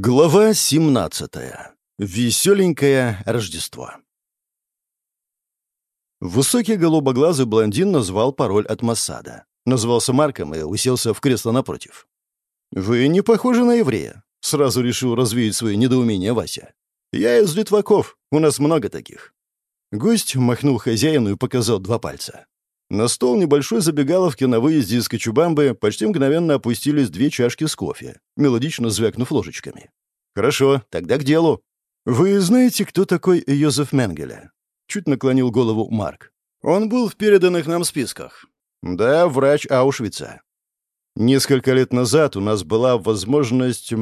Глава 17. Веселенькое Рождество. Высокий голубоглазый блондин назвал пароль от Массада. Назвался Марком и уселся в кресло напротив. «Вы не похожи на еврея», — сразу решил развеять свои недоумения Вася. «Я из Литваков, у нас много таких». Гость махнул хозяину и показал два пальца. На стол небольшой забегаловки на выезде из Кочубамбы почти мгновенно опустились две чашки с кофе, мелодично звякнув ложечками. «Хорошо, тогда к делу. Вы знаете, кто такой Йозеф Менгеле?» Чуть наклонил голову Марк. «Он был в переданных нам списках». «Да, врач Аушвица. Несколько лет назад у нас была возможность э,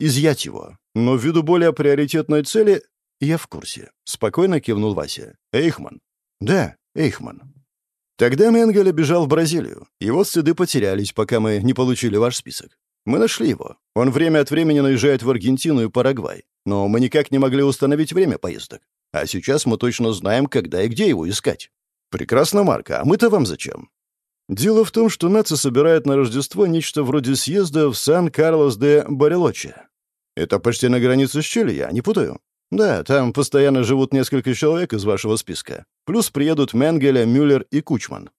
изъять его, но ввиду более приоритетной цели я в курсе. Спокойно кивнул Вася. Эйхман. Да, Эйхман. Тогда Менгеле бежал в Бразилию. Его следы потерялись, пока мы не получили ваш список. Мы нашли его. Он время от времени наезжает в Аргентину и Парагвай. Но мы никак не могли установить время поездок. А сейчас мы точно знаем, когда и где его искать. Прекрасно, Марка. А мы-то вам зачем? Дело в том, что нация собирает на Рождество нечто вроде съезда в Сан-Карлос-де-Барелоче. Это почти на границе с Чили, я не путаю. «Да, там постоянно живут несколько человек из вашего списка. Плюс приедут Менгеле, Мюллер и Кучман.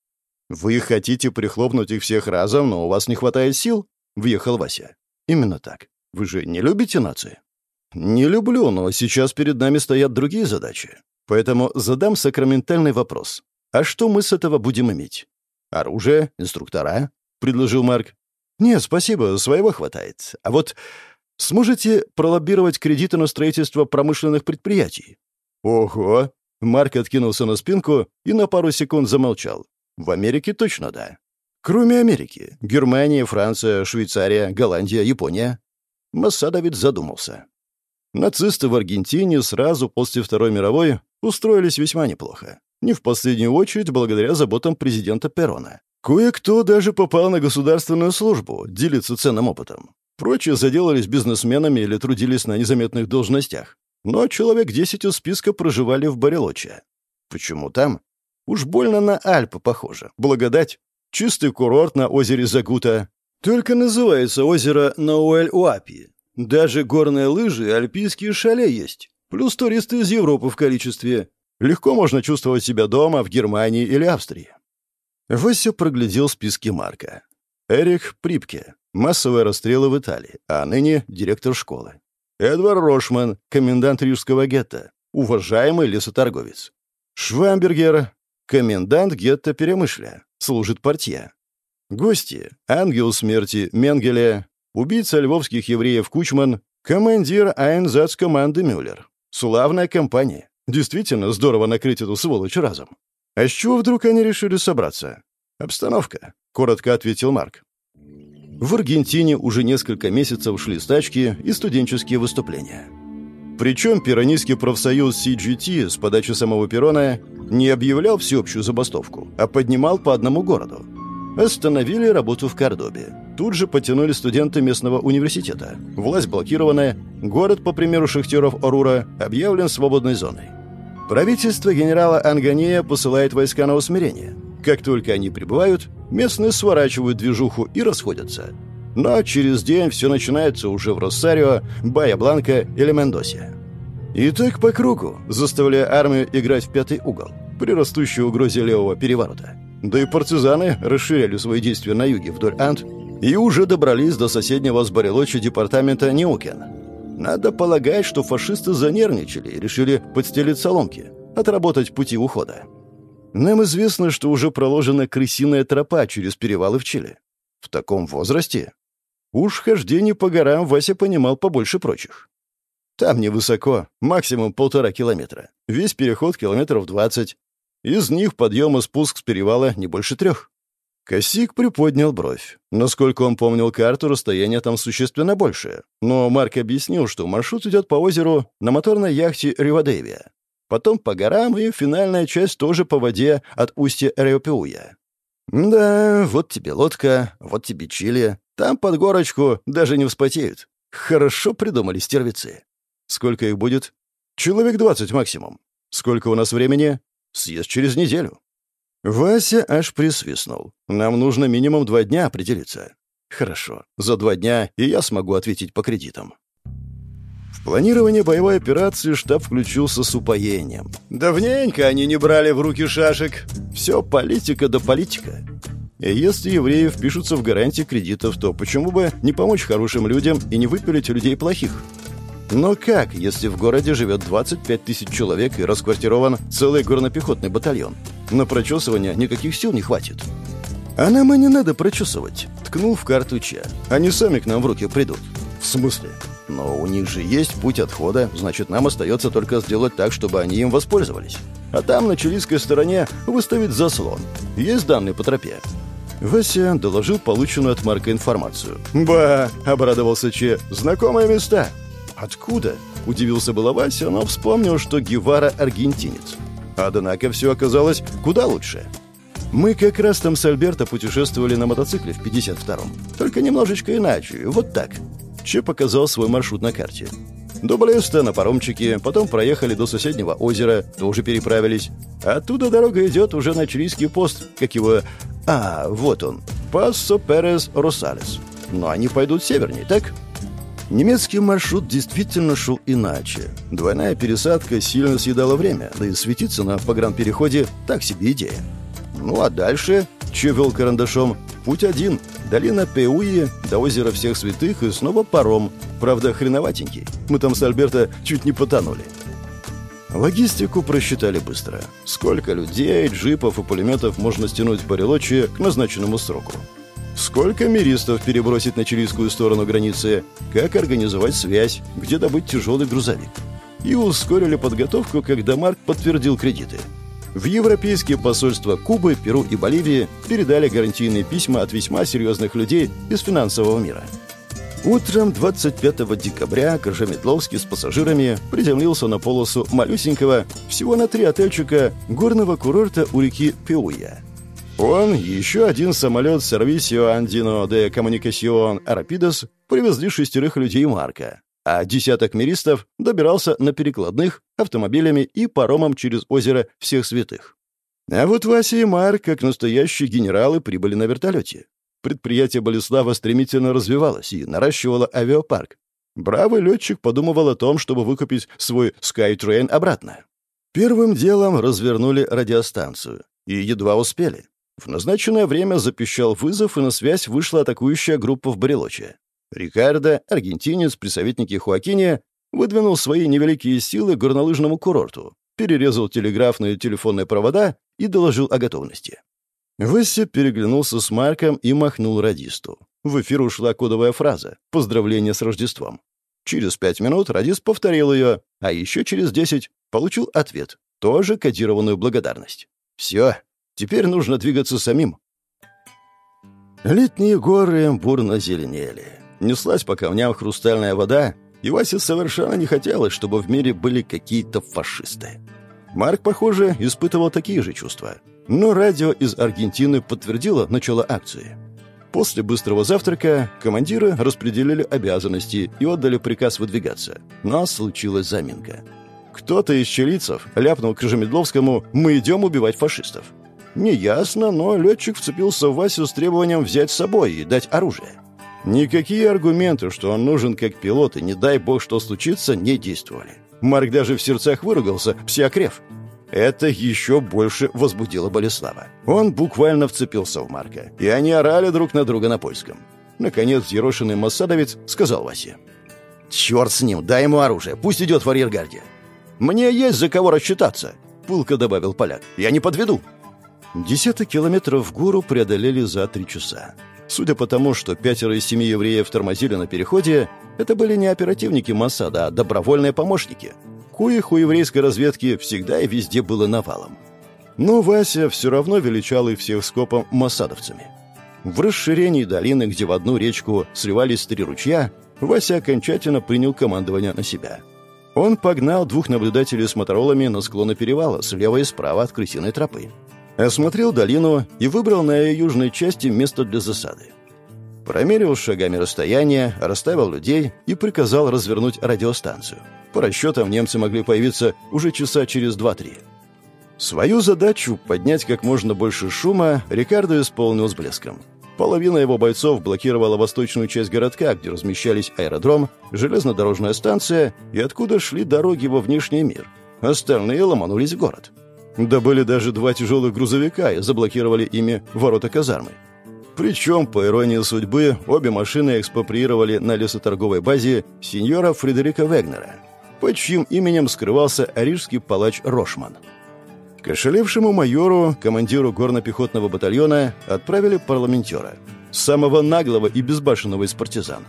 Вы хотите прихлопнуть их всех разом, но у вас не хватает сил?» — въехал Вася. «Именно так. Вы же не любите нации?» «Не люблю, но сейчас перед нами стоят другие задачи. Поэтому задам сакраментальный вопрос. А что мы с этого будем иметь? Оружие? Инструктора?» — предложил Марк. «Нет, спасибо, своего хватает. А вот Сможете пролоббировать кредиты на строительство промышленных предприятий?» «Ого!» Марк откинулся на спинку и на пару секунд замолчал. «В Америке точно да. Кроме Америки. Германия, Франция, Швейцария, Голландия, Япония». Массадовец задумался. Нацисты в Аргентине сразу после Второй мировой устроились весьма неплохо. Не в последнюю очередь благодаря заботам президента Перона. Кое-кто даже попал на государственную службу, делиться ценным опытом. Прочие заделались бизнесменами или трудились на незаметных должностях. Но человек десять у списка проживали в Барелоче. Почему там? Уж больно на Альпы похоже. Благодать. Чистый курорт на озере Загута. Только называется озеро Науэль-Уапи. Даже горные лыжи и альпийские шале есть. Плюс туристы из Европы в количестве. Легко можно чувствовать себя дома в Германии или Австрии. Вася проглядел списки Марка. Эрих Припке, Массовые расстрелы в Италии, а ныне директор школы. Эдвард Рошман, комендант рижского гетто, уважаемый лесоторговец. Швамбергер, комендант гетто Перемышля, служит портье. Гости. Ангел смерти Менгеле, убийца львовских евреев Кучман, командир Айнзац команды Мюллер. Славная компания. Действительно здорово накрыть эту сволочь разом. А с чего вдруг они решили собраться? Обстановка, коротко ответил Марк. В Аргентине уже несколько месяцев шли стачки и студенческие выступления. Причем пиранистский профсоюз CGT с подачи самого Перона не объявлял всеобщую забастовку, а поднимал по одному городу. Остановили работу в Кордобе. Тут же потянули студенты местного университета. Власть блокированная, город, по примеру шахтеров Орура, объявлен свободной зоной. Правительство генерала Ангания посылает войска на усмирение. Как только они прибывают, местные сворачивают движуху и расходятся. Но через день все начинается уже в Росарио, Бая-Бланка или Мендосе. И так по кругу, заставляя армию играть в пятый угол, при растущей угрозе левого переворота. Да и партизаны расширяли свои действия на юге вдоль Ант и уже добрались до соседнего с Барелочи департамента Неукен. Надо полагать, что фашисты занервничали и решили подстелить соломки, отработать пути ухода. Нам известно, что уже проложена крысиная тропа через перевалы в Чили. В таком возрасте? Уж хождение по горам Вася понимал побольше прочих. Там невысоко, максимум полтора километра. Весь переход километров двадцать. Из них подъем и спуск с перевала не больше трех. Косик приподнял бровь. Насколько он помнил карту, расстояние там существенно большее. Но Марк объяснил, что маршрут идет по озеру на моторной яхте «Ривадевия» потом по горам и финальная часть тоже по воде от устья Реопеуя. Да, вот тебе лодка, вот тебе Чили. Там под горочку даже не вспотеют. Хорошо придумали стервицы. Сколько их будет? Человек двадцать максимум. Сколько у нас времени? Съезд через неделю. Вася аж присвистнул. Нам нужно минимум два дня определиться. Хорошо, за два дня и я смогу ответить по кредитам. В планирование боевой операции штаб включился с упоением. Давненько они не брали в руки шашек. Все политика да политика. И если евреи впишутся в гарантии кредитов, то почему бы не помочь хорошим людям и не выпилить людей плохих? Но как, если в городе живет 25 тысяч человек и расквартирован целый горнопехотный батальон? На прочесывание никаких сил не хватит. А нам и не надо прочесывать. Ткнул в карту Ча. Они сами к нам в руки придут. В смысле? Но у них же есть путь отхода, значит, нам остается только сделать так, чтобы они им воспользовались. А там, на чилийской стороне, выставить заслон. Есть данные по тропе. Вася доложил полученную от Марка информацию. «Ба!» — обрадовался Че. «Знакомые места!» «Откуда?» — удивился было Вася, но вспомнил, что Гевара — аргентинец. Однако все оказалось куда лучше. Мы как раз там с Альберто путешествовали на мотоцикле в 52-м. Только немножечко иначе. Вот так. Че показал свой маршрут на карте. До Блеста на паромчике, потом проехали до соседнего озера, тоже переправились. Оттуда дорога идет уже на чилийский пост, как его... А, вот он. Пассо Перес Росалес. Но они пойдут севернее, так? Немецкий маршрут действительно шел иначе. Двойная пересадка сильно съедала время, да и светиться на погранпереходе так себе идея. Ну а дальше, чевел карандашом, путь один. Долина Пеуи до озера Всех Святых и снова паром. Правда, хреноватенький. Мы там с Альберто чуть не потонули. Логистику просчитали быстро. Сколько людей, джипов и пулеметов можно стянуть в Барелочи к назначенному сроку. Сколько миристов перебросить на чилийскую сторону границы? Как организовать связь? Где добыть тяжелый грузовик? И ускорили подготовку, когда Марк подтвердил кредиты. В европейские посольства Кубы, Перу и Боливии передали гарантийные письма от весьма серьезных людей из финансового мира. Утром 25 декабря Коржемедловский с пассажирами приземлился на полосу малюсенького, всего на три отельчика, горного курорта у реки Пеуя. Он, еще один самолет Сервисио Андино де Коммуникасион Арапидос привезли шестерых людей Марка, а десяток миристов добирался на перекладных автомобилями и паромом через озеро Всех Святых. А вот Вася и Марк, как настоящие генералы, прибыли на вертолете. Предприятие Болеслава стремительно развивалось и наращивало авиапарк. Бравый летчик подумывал о том, чтобы выкупить свой Skytrain обратно. Первым делом развернули радиостанцию. И едва успели. В назначенное время запищал вызов, и на связь вышла атакующая группа в Барелоче. Рикардо, аргентинец при советнике Хуакине, выдвинул свои невеликие силы к горнолыжному курорту, перерезал телеграфные и телефонные провода и доложил о готовности. Вася переглянулся с Марком и махнул радисту. В эфир ушла кодовая фраза «Поздравление с Рождеством». Через пять минут радист повторил ее, а еще через десять получил ответ, тоже кодированную благодарность. «Все, Теперь нужно двигаться самим. Летние горы бурно зеленели. Неслась по камням хрустальная вода, и Васе совершенно не хотелось, чтобы в мире были какие-то фашисты. Марк, похоже, испытывал такие же чувства. Но радио из Аргентины подтвердило начало акции. После быстрого завтрака командиры распределили обязанности и отдали приказ выдвигаться. Но случилась заминка. Кто-то из чилийцев ляпнул Крыжемедловскому «Мы идем убивать фашистов». Неясно, но летчик вцепился в Васю с требованием взять с собой и дать оружие. Никакие аргументы, что он нужен как пилот, и не дай бог что случится, не действовали. Марк даже в сердцах выругался, псиокрев. Это еще больше возбудило Болеслава. Он буквально вцепился в Марка, и они орали друг на друга на польском. Наконец, ерошенный массадовец сказал Васе. «Черт с ним, дай ему оружие, пусть идет в арьергарде». «Мне есть за кого рассчитаться», — пылко добавил поляк. «Я не подведу». Десяток километров в гору преодолели за три часа. Судя по тому, что пятеро из семи евреев тормозили на переходе, это были не оперативники Моссада, а добровольные помощники, коих у еврейской разведки всегда и везде было навалом. Но Вася все равно величал их всех скопом моссадовцами. В расширении долины, где в одну речку сливались три ручья, Вася окончательно принял командование на себя. Он погнал двух наблюдателей с моторолами на склоны перевала слева и справа от крысиной тропы. Осмотрел долину и выбрал на ее южной части место для засады. Промерил шагами расстояние, расставил людей и приказал развернуть радиостанцию. По расчетам, немцы могли появиться уже часа через два-три. Свою задачу — поднять как можно больше шума — Рикардо исполнил с блеском. Половина его бойцов блокировала восточную часть городка, где размещались аэродром, железнодорожная станция и откуда шли дороги во внешний мир. Остальные ломанулись в город. Добыли даже два тяжелых грузовика и заблокировали ими ворота казармы. Причем, по иронии судьбы, обе машины экспроприировали на лесоторговой базе сеньора Фредерика Вегнера, под чьим именем скрывался рижский палач Рошман. К ошалевшему майору, командиру горно-пехотного батальона, отправили парламентера, самого наглого и безбашенного из партизан.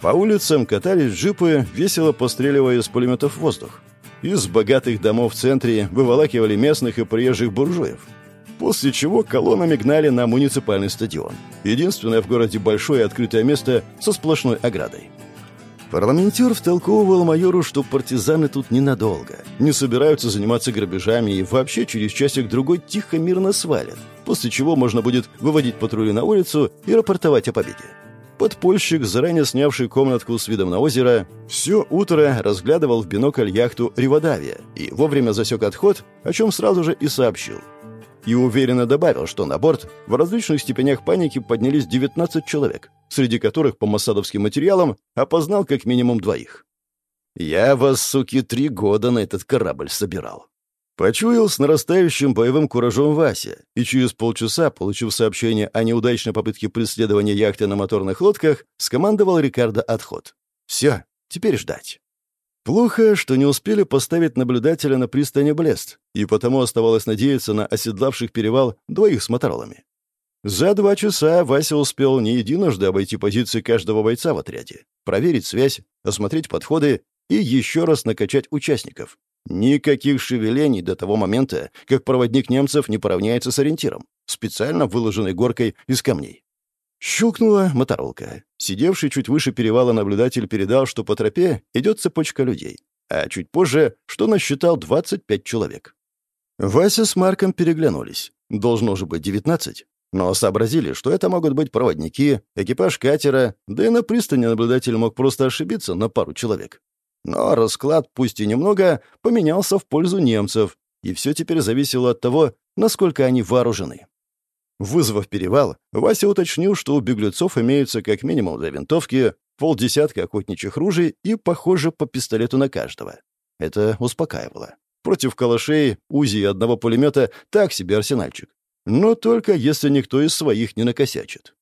По улицам катались джипы, весело постреливая из пулеметов воздух. Из богатых домов в центре выволакивали местных и приезжих буржуев – после чего колоннами гнали на муниципальный стадион. Единственное в городе большое открытое место со сплошной оградой. Парламентер втолковывал майору, что партизаны тут ненадолго, не собираются заниматься грабежами и вообще через часик-другой тихо мирно свалят, после чего можно будет выводить патрули на улицу и рапортовать о победе. Подпольщик, заранее снявший комнатку с видом на озеро, все утро разглядывал в бинокль яхту «Ривадавия» и вовремя засек отход, о чем сразу же и сообщил – и уверенно добавил, что на борт в различных степенях паники поднялись 19 человек, среди которых по массадовским материалам опознал как минимум двоих. «Я вас, суки, три года на этот корабль собирал». Почуял с нарастающим боевым куражом Вася, и через полчаса, получив сообщение о неудачной попытке преследования яхты на моторных лодках, скомандовал Рикардо отход. «Все, теперь ждать». Плохо, что не успели поставить наблюдателя на пристани Блест, и потому оставалось надеяться на оседлавших перевал двоих с моторолами. За два часа Вася успел не единожды обойти позиции каждого бойца в отряде, проверить связь, осмотреть подходы и еще раз накачать участников. Никаких шевелений до того момента, как проводник немцев не поравняется с ориентиром, специально выложенной горкой из камней. Щелкнула моторолка. Сидевший чуть выше перевала наблюдатель передал, что по тропе идет цепочка людей, а чуть позже, что насчитал 25 человек. Вася с Марком переглянулись. Должно же быть 19. Но сообразили, что это могут быть проводники, экипаж катера, да и на пристани наблюдатель мог просто ошибиться на пару человек. Но расклад, пусть и немного, поменялся в пользу немцев, и все теперь зависело от того, насколько они вооружены. Вызвав перевал, Вася уточнил, что у беглецов имеются как минимум две винтовки, полдесятка охотничьих ружей и, похоже, по пистолету на каждого. Это успокаивало. Против калашей, УЗИ и одного пулемета так себе арсенальчик. Но только если никто из своих не накосячит.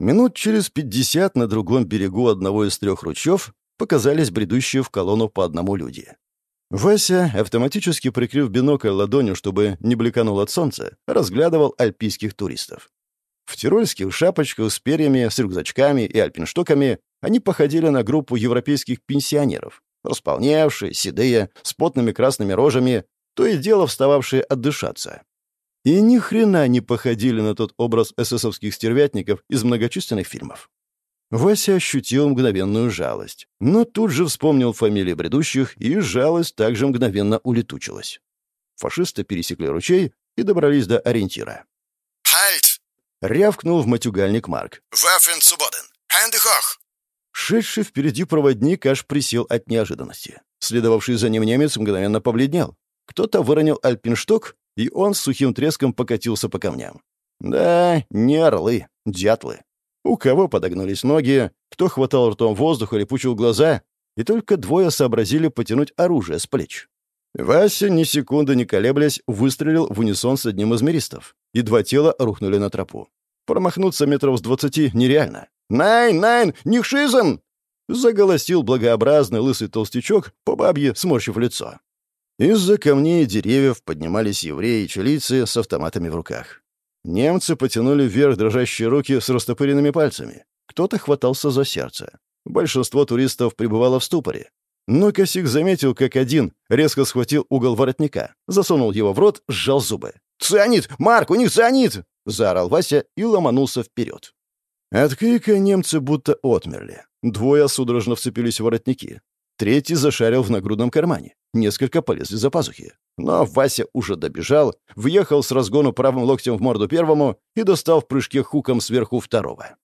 Минут через пятьдесят на другом берегу одного из трех ручьев показались бредущие в колонну по одному люди. Вася, автоматически прикрыв бинокль ладонью, чтобы не блеканул от солнца, разглядывал альпийских туристов. В тирольских шапочках с перьями, с рюкзачками и альпинштоками они походили на группу европейских пенсионеров, располневшие, седые, с потными красными рожами, то и дело встававшие отдышаться. И ни хрена не походили на тот образ эсэсовских стервятников из многочисленных фильмов. Вася ощутил мгновенную жалость, но тут же вспомнил фамилии бредущих, и жалость также мгновенно улетучилась. Фашисты пересекли ручей и добрались до ориентира. «Хальт!» — рявкнул в матюгальник Марк. «Ваффен свободен! Хэнды хох!» Шедший впереди проводник аж присел от неожиданности. Следовавший за ним немец мгновенно побледнел. Кто-то выронил альпиншток, и он с сухим треском покатился по камням. Да, не орлы, дятлы. У кого подогнулись ноги, кто хватал ртом воздух или пучил глаза, и только двое сообразили потянуть оружие с плеч. Вася, ни секунды не колеблясь, выстрелил в унисон с одним из миристов, и два тела рухнули на тропу. Промахнуться метров с двадцати нереально. «Найн, найн, не шизен!» Заголосил благообразный лысый толстячок, по бабье сморщив лицо. Из-за камней и деревьев поднимались евреи и чилийцы с автоматами в руках. Немцы потянули вверх дрожащие руки с растопыренными пальцами. Кто-то хватался за сердце. Большинство туристов пребывало в ступоре. Но Косик заметил, как один резко схватил угол воротника, засунул его в рот, сжал зубы. «Цианид! Марк, у них цианид!» — заорал Вася и ломанулся вперед. От крика немцы будто отмерли. Двое судорожно вцепились в воротники. Третий зашарил в нагрудном кармане. Несколько полезли за пазухи. Но Вася уже добежал, въехал с разгону правым локтем в морду первому и достал в прыжке хуком сверху второго.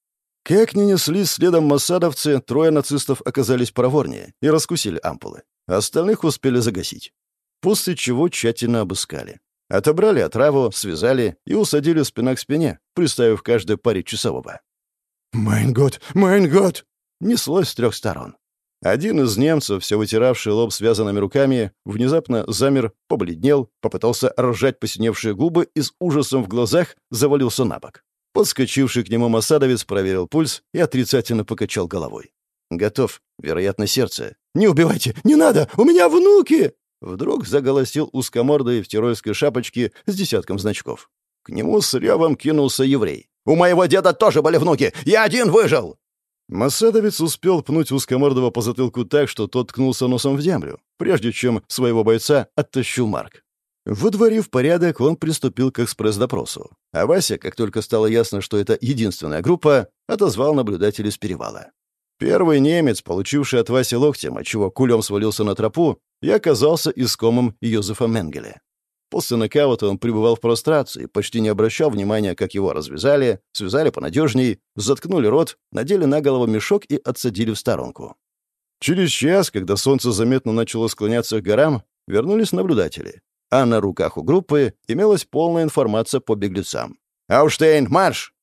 Как ни неслись следом массадовцы, трое нацистов оказались проворнее и раскусили ампулы. Остальных успели загасить. После чего тщательно обыскали. Отобрали отраву, связали и усадили спина к спине, приставив каждой паре часового. «Mein Gott! Mein Gott!» Неслось с трех сторон. Один из немцев, все вытиравший лоб связанными руками, внезапно замер, побледнел, попытался разжать посиневшие губы и с ужасом в глазах завалился на бок. Подскочивший к нему моссадовец проверил пульс и отрицательно покачал головой. «Готов. Вероятно, сердце. Не убивайте! Не надо! У меня внуки!» Вдруг заголосил узкомордый в тирольской шапочке с десятком значков. К нему с ревом кинулся еврей. «У моего деда тоже были внуки! Я один выжил!» Масадовец успел пнуть узкомордого по затылку так, что тот ткнулся носом в землю, прежде чем своего бойца оттащил Марк. Выдворив порядок, он приступил к экспресс-допросу. А Вася, как только стало ясно, что это единственная группа, отозвал наблюдателей с перевала. Первый немец, получивший от Васи локтем, отчего кулем свалился на тропу, и оказался искомым Йозефа Менгеле. После нокаута он пребывал в прострации, почти не обращал внимания, как его развязали, связали понадежней, заткнули рот, надели на голову мешок и отсадили в сторонку. Через час, когда солнце заметно начало склоняться к горам, вернулись наблюдатели, а на руках у группы имелась полная информация по беглецам. «Ауштейн, марш!»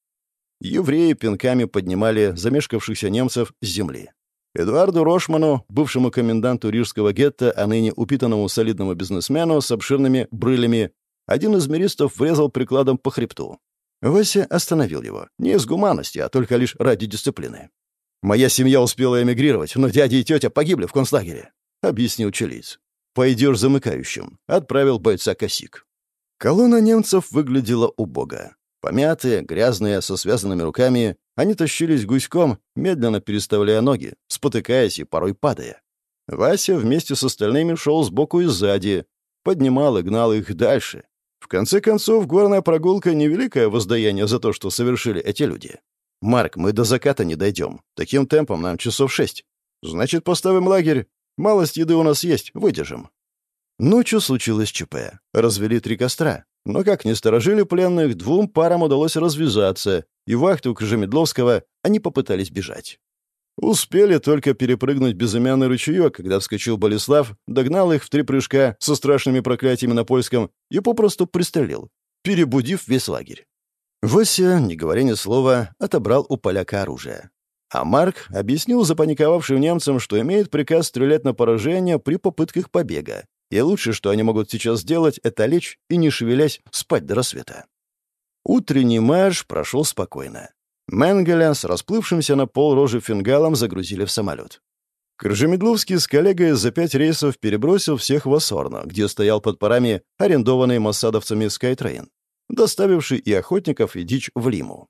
Евреи пинками поднимали замешкавшихся немцев с земли. Эдуарду Рошману, бывшему коменданту рижского гетто, а ныне упитанному солидному бизнесмену с обширными брылями, один из миристов врезал прикладом по хребту. Вася остановил его. Не из гуманности, а только лишь ради дисциплины. «Моя семья успела эмигрировать, но дядя и тетя погибли в концлагере», — объяснил Челиц. «Пойдешь замыкающим», — отправил бойца Косик. Колонна немцев выглядела убого. Помятые, грязные, со связанными руками, они тащились гуськом, медленно переставляя ноги, спотыкаясь и порой падая. Вася вместе с остальными шел сбоку и сзади, поднимал и гнал их дальше. В конце концов, горная прогулка — невеликое воздаяние за то, что совершили эти люди. «Марк, мы до заката не дойдем. Таким темпом нам часов шесть. Значит, поставим лагерь. Малость еды у нас есть, выдержим». Ночью случилось ЧП. Развели три костра. Но как ни сторожили пленных, двум парам удалось развязаться, и вахту Кожемедловского они попытались бежать. Успели только перепрыгнуть безымянный ручеек, когда вскочил Болеслав, догнал их в три прыжка со страшными проклятиями на польском и попросту пристрелил, перебудив весь лагерь. Вася, не говоря ни слова, отобрал у поляка оружие. А Марк объяснил запаниковавшим немцам, что имеет приказ стрелять на поражение при попытках побега, и лучшее, что они могут сейчас сделать, это лечь и, не шевелясь, спать до рассвета. Утренний марш прошел спокойно. Менгеля с расплывшимся на пол рожи фингалом загрузили в самолет. Крыжемедловский с коллегой за пять рейсов перебросил всех в Осорно, где стоял под парами арендованный массадовцами Skytrain, доставивший и охотников, и дичь в Лиму.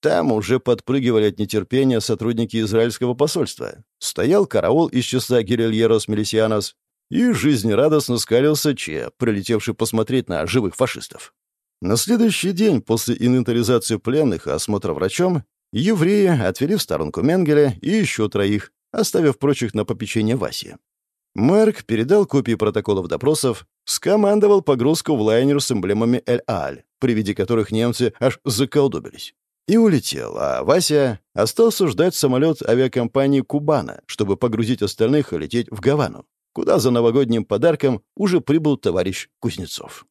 Там уже подпрыгивали от нетерпения сотрудники израильского посольства. Стоял караул из числа гирильерос милисианос, и жизнерадостно скалился Че, прилетевший посмотреть на живых фашистов. На следующий день после инвентаризации пленных и осмотра врачом евреи отвели в сторонку Менгеля и еще троих, оставив прочих на попечение Васи. Марк передал копии протоколов допросов, скомандовал погрузку в лайнер с эмблемами Эль-Аль, при виде которых немцы аж заколдобились. И улетел, а Вася остался ждать самолет авиакомпании «Кубана», чтобы погрузить остальных и лететь в Гавану куда за новогодним подарком уже прибыл товарищ Кузнецов.